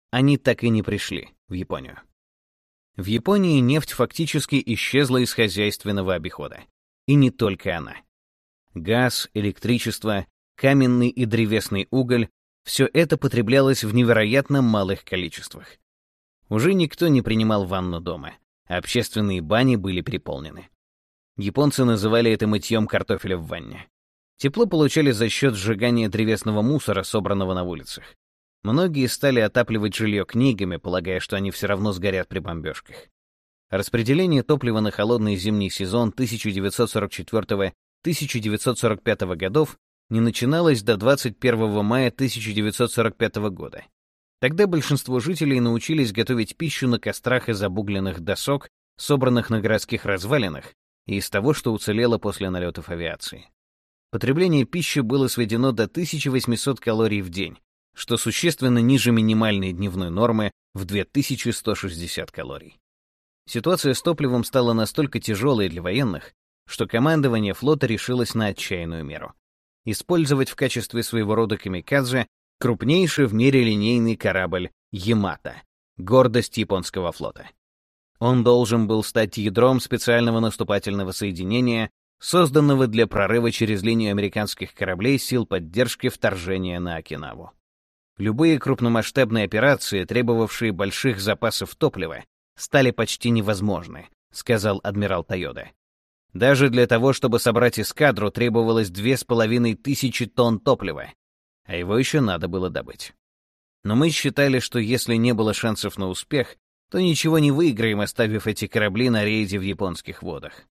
Они так и не пришли в Японию. В Японии нефть фактически исчезла из хозяйственного обихода. И не только она. Газ, электричество, каменный и древесный уголь — все это потреблялось в невероятно малых количествах. Уже никто не принимал ванну дома, общественные бани были переполнены. Японцы называли это мытьем картофеля в ванне. Тепло получали за счет сжигания древесного мусора, собранного на улицах. Многие стали отапливать жилье книгами, полагая, что они все равно сгорят при бомбежках. Распределение топлива на холодный зимний сезон 1944-1945 годов не начиналось до 21 мая 1945 года. Тогда большинство жителей научились готовить пищу на кострах из обугленных досок, собранных на городских развалинах, и из того, что уцелело после налетов авиации. Потребление пищи было сведено до 1800 калорий в день, что существенно ниже минимальной дневной нормы в 2160 калорий. Ситуация с топливом стала настолько тяжелой для военных, что командование флота решилось на отчаянную меру — использовать в качестве своего рода камикадзе крупнейший в мире линейный корабль «Ямато» — гордость японского флота. Он должен был стать ядром специального наступательного соединения, созданного для прорыва через линию американских кораблей сил поддержки вторжения на Окинаву. Любые крупномасштабные операции, требовавшие больших запасов топлива, стали почти невозможны, сказал адмирал Тойода. Даже для того, чтобы собрать эскадру, требовалось две с половиной тысячи тонн топлива, а его еще надо было добыть. Но мы считали, что если не было шансов на успех, то ничего не выиграем, оставив эти корабли на рейде в японских водах.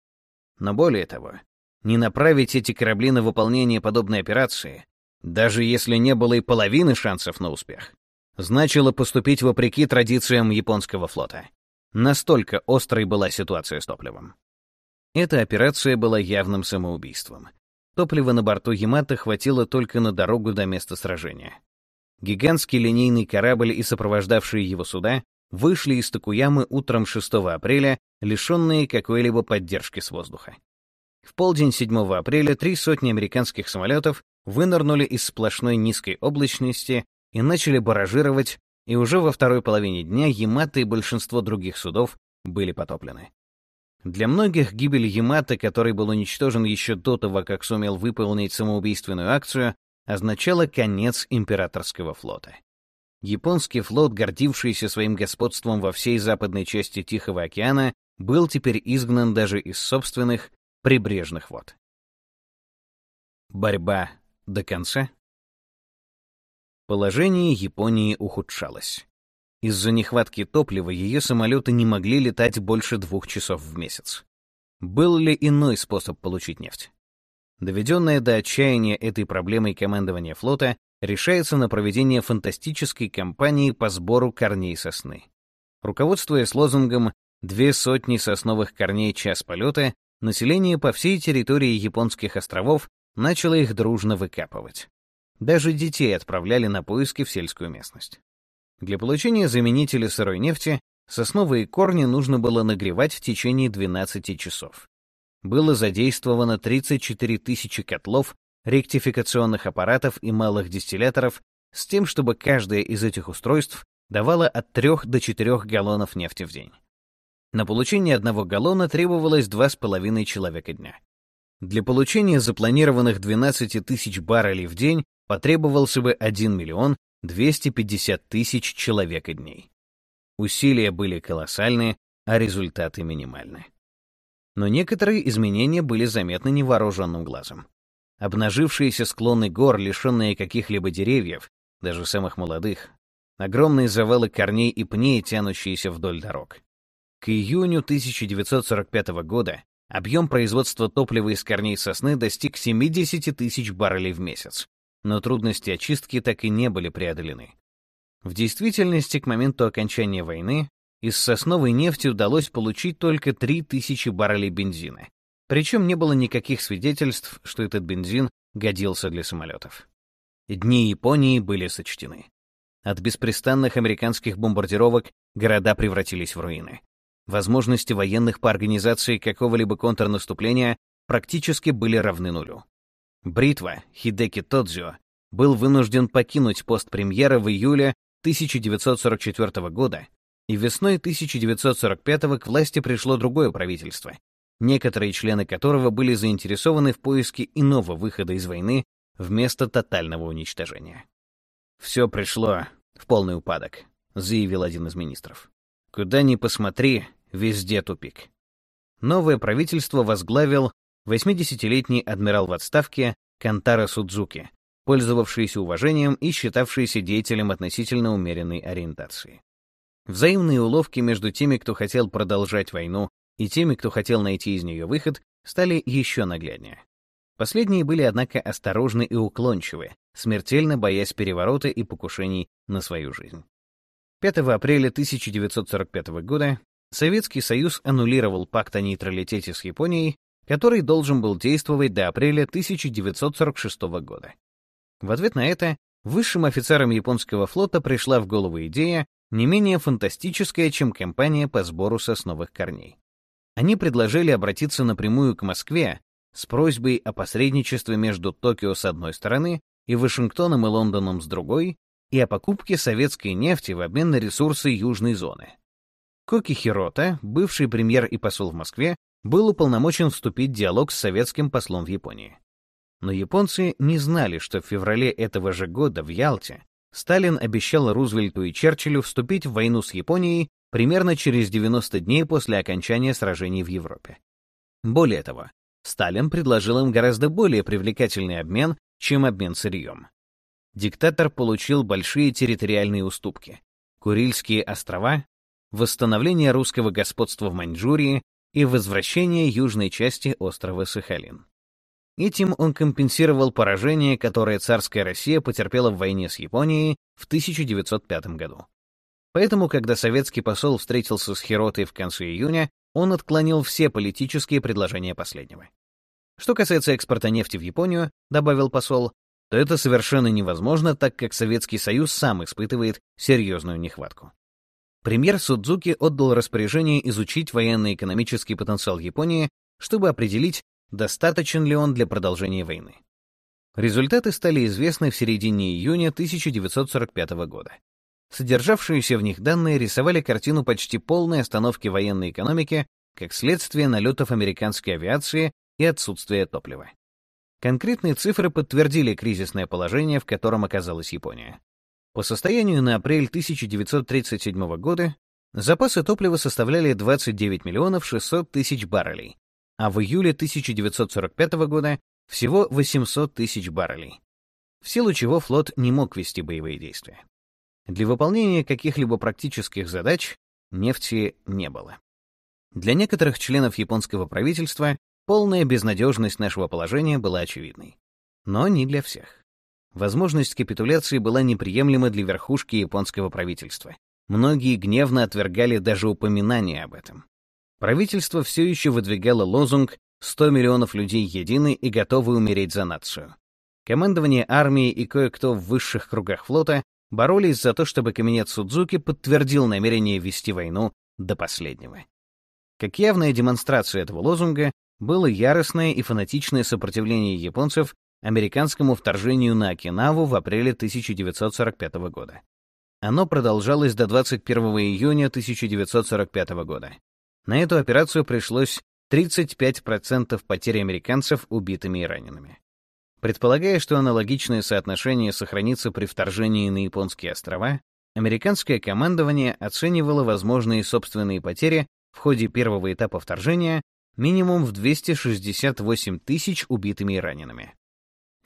Но более того, не направить эти корабли на выполнение подобной операции даже если не было и половины шансов на успех, значило поступить вопреки традициям японского флота. Настолько острой была ситуация с топливом. Эта операция была явным самоубийством. Топлива на борту Ямато хватило только на дорогу до места сражения. Гигантский линейный корабль и сопровождавшие его суда вышли из Токуямы утром 6 апреля, лишенные какой-либо поддержки с воздуха. В полдень 7 апреля три сотни американских самолетов вынырнули из сплошной низкой облачности и начали баражировать, и уже во второй половине дня Ямато и большинство других судов были потоплены. Для многих гибель Ямато, который был уничтожен еще до того, как сумел выполнить самоубийственную акцию, означала конец императорского флота. Японский флот, гордившийся своим господством во всей западной части Тихого океана, был теперь изгнан даже из собственных прибрежных вод. Борьба до конца? Положение Японии ухудшалось. Из-за нехватки топлива ее самолеты не могли летать больше двух часов в месяц. Был ли иной способ получить нефть? Доведенное до отчаяния этой проблемой командование флота решается на проведение фантастической кампании по сбору корней сосны. Руководствуясь лозунгом «две сотни сосновых корней час полета», население по всей территории японских островов начало их дружно выкапывать. Даже детей отправляли на поиски в сельскую местность. Для получения заменителя сырой нефти сосновые корни нужно было нагревать в течение 12 часов. Было задействовано 34 тысячи котлов, ректификационных аппаратов и малых дистилляторов с тем, чтобы каждое из этих устройств давало от 3 до 4 галлонов нефти в день. На получение одного галлона требовалось 2,5 человека дня. Для получения запланированных 12 тысяч баррелей в день потребовался бы 1 миллион 250 тысяч человека дней. Усилия были колоссальные, а результаты минимальны. Но некоторые изменения были заметны невооруженным глазом. Обнажившиеся склоны гор, лишенные каких-либо деревьев, даже самых молодых, огромные завалы корней и пней, тянущиеся вдоль дорог. К июню 1945 года Объем производства топлива из корней сосны достиг 70 тысяч баррелей в месяц, но трудности очистки так и не были преодолены. В действительности, к моменту окончания войны из сосновой нефти удалось получить только 3000 баррелей бензина, причем не было никаких свидетельств, что этот бензин годился для самолетов. Дни Японии были сочтены. От беспрестанных американских бомбардировок города превратились в руины. Возможности военных по организации какого-либо контрнаступления практически были равны нулю. Бритва, Хидеки Тодзио, был вынужден покинуть пост премьера в июле 1944 года, и весной 1945 к власти пришло другое правительство, некоторые члены которого были заинтересованы в поиске иного выхода из войны вместо тотального уничтожения. «Все пришло в полный упадок», — заявил один из министров. «Куда ни посмотри, Везде тупик. Новое правительство возглавил 80-летний адмирал в отставке Кантара Судзуки, пользовавшийся уважением и считавшийся деятелем относительно умеренной ориентации. Взаимные уловки между теми, кто хотел продолжать войну, и теми, кто хотел найти из нее выход, стали еще нагляднее. Последние были, однако, осторожны и уклончивы, смертельно боясь переворота и покушений на свою жизнь. 5 апреля 1945 года Советский Союз аннулировал пакт о нейтралитете с Японией, который должен был действовать до апреля 1946 года. В ответ на это высшим офицерам японского флота пришла в голову идея, не менее фантастическая, чем кампания по сбору сосновых корней. Они предложили обратиться напрямую к Москве с просьбой о посредничестве между Токио с одной стороны и Вашингтоном и Лондоном с другой, и о покупке советской нефти в обмен на ресурсы Южной зоны. Коки Хирота, бывший премьер и посол в Москве, был уполномочен вступить в диалог с советским послом в Японии. Но японцы не знали, что в феврале этого же года в Ялте Сталин обещал Рузвельту и Черчиллю вступить в войну с Японией примерно через 90 дней после окончания сражений в Европе. Более того, Сталин предложил им гораздо более привлекательный обмен, чем обмен сырьем. Диктатор получил большие территориальные уступки. Курильские острова, восстановление русского господства в Маньчжурии и возвращение южной части острова Сахалин. Этим он компенсировал поражение, которое царская Россия потерпела в войне с Японией в 1905 году. Поэтому, когда советский посол встретился с Хиротой в конце июня, он отклонил все политические предложения последнего. Что касается экспорта нефти в Японию, добавил посол, то это совершенно невозможно, так как Советский Союз сам испытывает серьезную нехватку. Премьер Судзуки отдал распоряжение изучить военно-экономический потенциал Японии, чтобы определить, достаточен ли он для продолжения войны. Результаты стали известны в середине июня 1945 года. Содержавшиеся в них данные рисовали картину почти полной остановки военной экономики как следствие налетов американской авиации и отсутствия топлива. Конкретные цифры подтвердили кризисное положение, в котором оказалась Япония. По состоянию на апрель 1937 года запасы топлива составляли 29 миллионов 600 тысяч баррелей, а в июле 1945 года всего 800 тысяч баррелей, в силу чего флот не мог вести боевые действия. Для выполнения каких-либо практических задач нефти не было. Для некоторых членов японского правительства полная безнадежность нашего положения была очевидной. Но не для всех. Возможность капитуляции была неприемлема для верхушки японского правительства. Многие гневно отвергали даже упоминание об этом. Правительство все еще выдвигало лозунг «100 миллионов людей едины и готовы умереть за нацию». Командование армии и кое-кто в высших кругах флота боролись за то, чтобы кабинет Судзуки подтвердил намерение вести войну до последнего. Как явная демонстрация этого лозунга было яростное и фанатичное сопротивление японцев американскому вторжению на Окинаву в апреле 1945 года. Оно продолжалось до 21 июня 1945 года. На эту операцию пришлось 35% потерь американцев убитыми и ранеными. Предполагая, что аналогичное соотношение сохранится при вторжении на японские острова, американское командование оценивало возможные собственные потери в ходе первого этапа вторжения минимум в 268 тысяч убитыми и ранеными.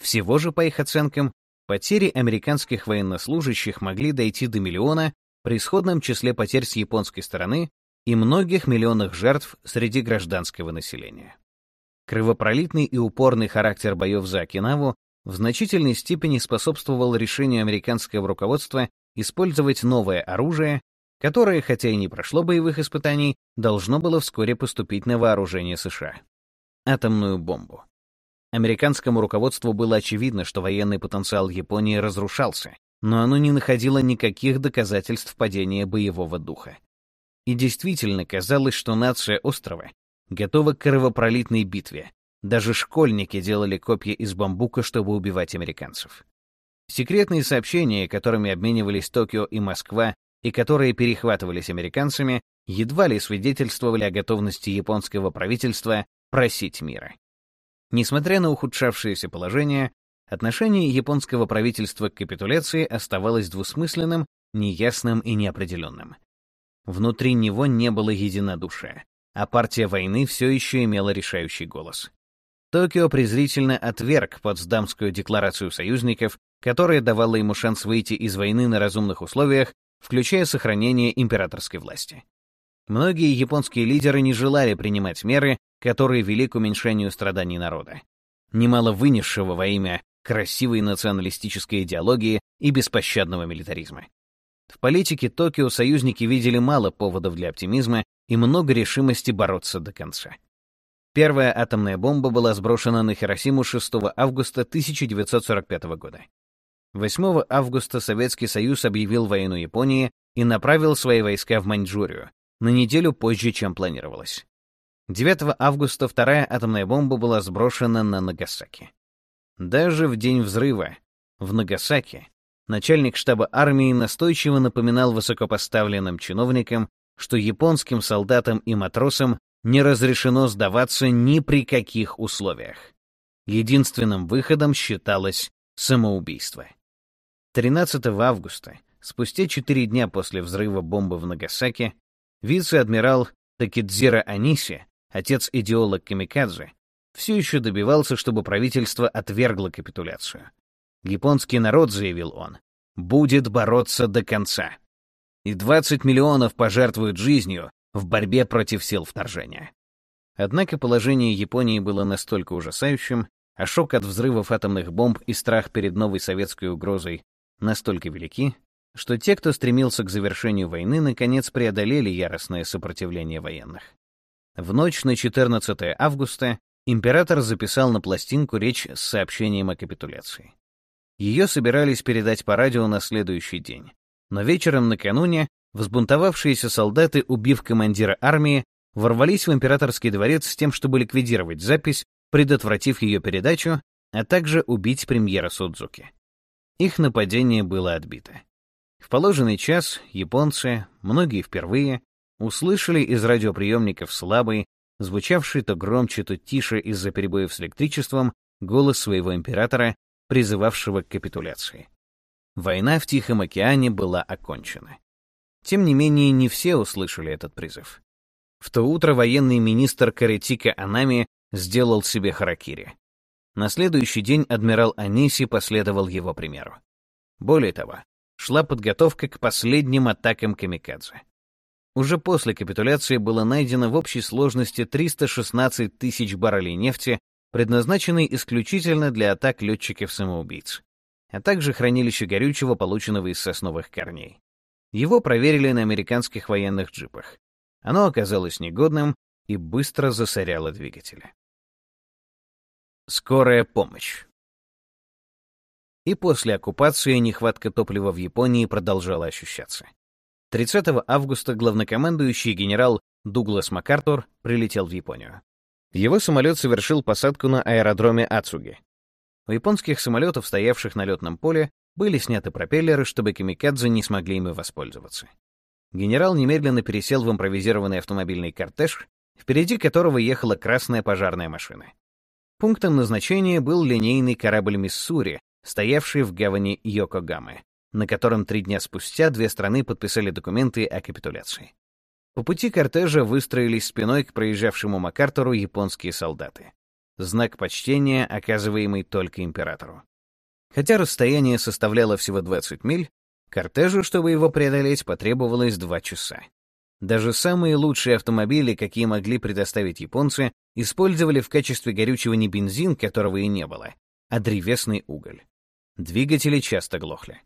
Всего же, по их оценкам, потери американских военнослужащих могли дойти до миллиона при исходном числе потерь с японской стороны и многих миллионах жертв среди гражданского населения. Кровопролитный и упорный характер боев за Окинаву в значительной степени способствовал решению американского руководства использовать новое оружие, которое, хотя и не прошло боевых испытаний, должно было вскоре поступить на вооружение США. Атомную бомбу. Американскому руководству было очевидно, что военный потенциал Японии разрушался, но оно не находило никаких доказательств падения боевого духа. И действительно казалось, что нация острова готова к кровопролитной битве. Даже школьники делали копья из бамбука, чтобы убивать американцев. Секретные сообщения, которыми обменивались Токио и Москва, и которые перехватывались американцами, едва ли свидетельствовали о готовности японского правительства просить мира. Несмотря на ухудшавшееся положение, отношение японского правительства к капитуляции оставалось двусмысленным, неясным и неопределенным. Внутри него не было единодушия, а партия войны все еще имела решающий голос. Токио презрительно отверг Потсдамскую декларацию союзников, которая давала ему шанс выйти из войны на разумных условиях, включая сохранение императорской власти. Многие японские лидеры не желали принимать меры, которые вели к уменьшению страданий народа. Немало вынесшего во имя красивой националистической идеологии и беспощадного милитаризма. В политике Токио союзники видели мало поводов для оптимизма и много решимости бороться до конца. Первая атомная бомба была сброшена на Хиросиму 6 августа 1945 года. 8 августа Советский Союз объявил войну Японии и направил свои войска в Маньчжурию, на неделю позже, чем планировалось. 9 августа вторая атомная бомба была сброшена на Нагасаки. Даже в день взрыва в Нагасаки начальник штаба армии настойчиво напоминал высокопоставленным чиновникам, что японским солдатам и матросам не разрешено сдаваться ни при каких условиях. Единственным выходом считалось самоубийство. 13 августа, спустя четыре дня после взрыва бомбы в Нагасаки, вице-адмирал Такидзира Аниси, отец-идеолог Камикадзе, все еще добивался, чтобы правительство отвергло капитуляцию. Японский народ, заявил он, будет бороться до конца. И 20 миллионов пожертвуют жизнью в борьбе против сил вторжения. Однако положение Японии было настолько ужасающим, а шок от взрывов атомных бомб и страх перед новой советской угрозой настолько велики, что те, кто стремился к завершению войны, наконец преодолели яростное сопротивление военных. В ночь на 14 августа император записал на пластинку речь с сообщением о капитуляции. Ее собирались передать по радио на следующий день. Но вечером накануне взбунтовавшиеся солдаты, убив командира армии, ворвались в императорский дворец с тем, чтобы ликвидировать запись, предотвратив ее передачу, а также убить премьера Судзуки. Их нападение было отбито. В положенный час японцы, многие впервые, услышали из радиоприемников слабый, звучавший то громче, то тише из-за перебоев с электричеством, голос своего императора, призывавшего к капитуляции. Война в Тихом океане была окончена. Тем не менее, не все услышали этот призыв. В то утро военный министр Каретика Анами сделал себе харакири. На следующий день адмирал Аниси последовал его примеру. Более того, шла подготовка к последним атакам камикадзе. Уже после капитуляции было найдено в общей сложности 316 тысяч баррелей нефти, предназначенный исключительно для атак летчиков-самоубийц, а также хранилище горючего, полученного из сосновых корней. Его проверили на американских военных джипах. Оно оказалось негодным и быстро засоряло двигатели. Скорая помощь. И после оккупации нехватка топлива в Японии продолжала ощущаться. 30 августа главнокомандующий генерал Дуглас МакАртур прилетел в Японию. Его самолет совершил посадку на аэродроме Ацуги. У японских самолетов, стоявших на летном поле, были сняты пропеллеры, чтобы камикадзе не смогли ими воспользоваться. Генерал немедленно пересел в импровизированный автомобильный кортеж, впереди которого ехала красная пожарная машина. Пунктом назначения был линейный корабль «Миссури», стоявший в гавани Йокогамы, на котором три дня спустя две страны подписали документы о капитуляции. По пути кортежа выстроились спиной к проезжавшему МакАртуру японские солдаты. Знак почтения, оказываемый только императору. Хотя расстояние составляло всего 20 миль, кортежу, чтобы его преодолеть, потребовалось два часа. Даже самые лучшие автомобили, какие могли предоставить японцы, использовали в качестве горючего не бензин, которого и не было, а древесный уголь. Двигатели часто глохли.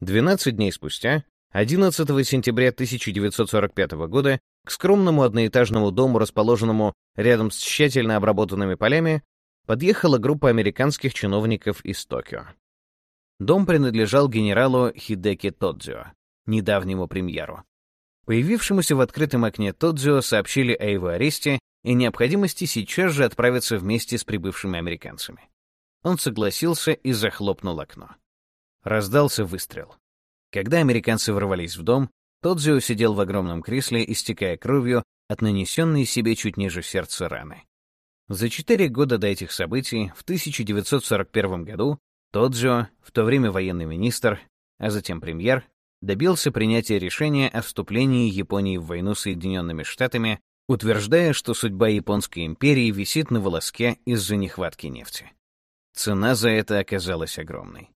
12 дней спустя 11 сентября 1945 года к скромному одноэтажному дому, расположенному рядом с тщательно обработанными полями, подъехала группа американских чиновников из Токио. Дом принадлежал генералу Хидеки Тодзио, недавнему премьеру. Появившемуся в открытом окне Тодзио сообщили о его аресте и необходимости сейчас же отправиться вместе с прибывшими американцами. Он согласился и захлопнул окно. Раздался выстрел. Когда американцы ворвались в дом, Тодзио сидел в огромном кресле, истекая кровью от нанесенной себе чуть ниже сердца раны. За четыре года до этих событий, в 1941 году, Тодзио, в то время военный министр, а затем премьер, добился принятия решения о вступлении Японии в войну с Соединенными Штатами утверждая, что судьба Японской империи висит на волоске из-за нехватки нефти. Цена за это оказалась огромной.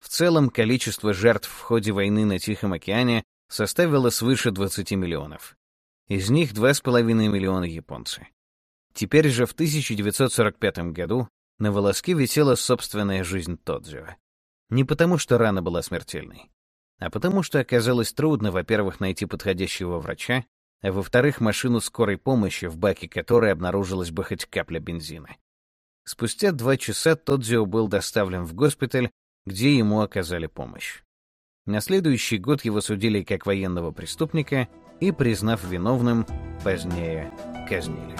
В целом, количество жертв в ходе войны на Тихом океане составило свыше 20 миллионов. Из них 2,5 миллиона японцы. Теперь же в 1945 году на волоске висела собственная жизнь Тодзио. Не потому, что рана была смертельной, а потому что оказалось трудно, во-первых, найти подходящего врача, а во-вторых, машину скорой помощи, в баке которой обнаружилась бы хоть капля бензина. Спустя два часа Тодзио был доставлен в госпиталь, где ему оказали помощь. На следующий год его судили как военного преступника и, признав виновным, позднее казнили.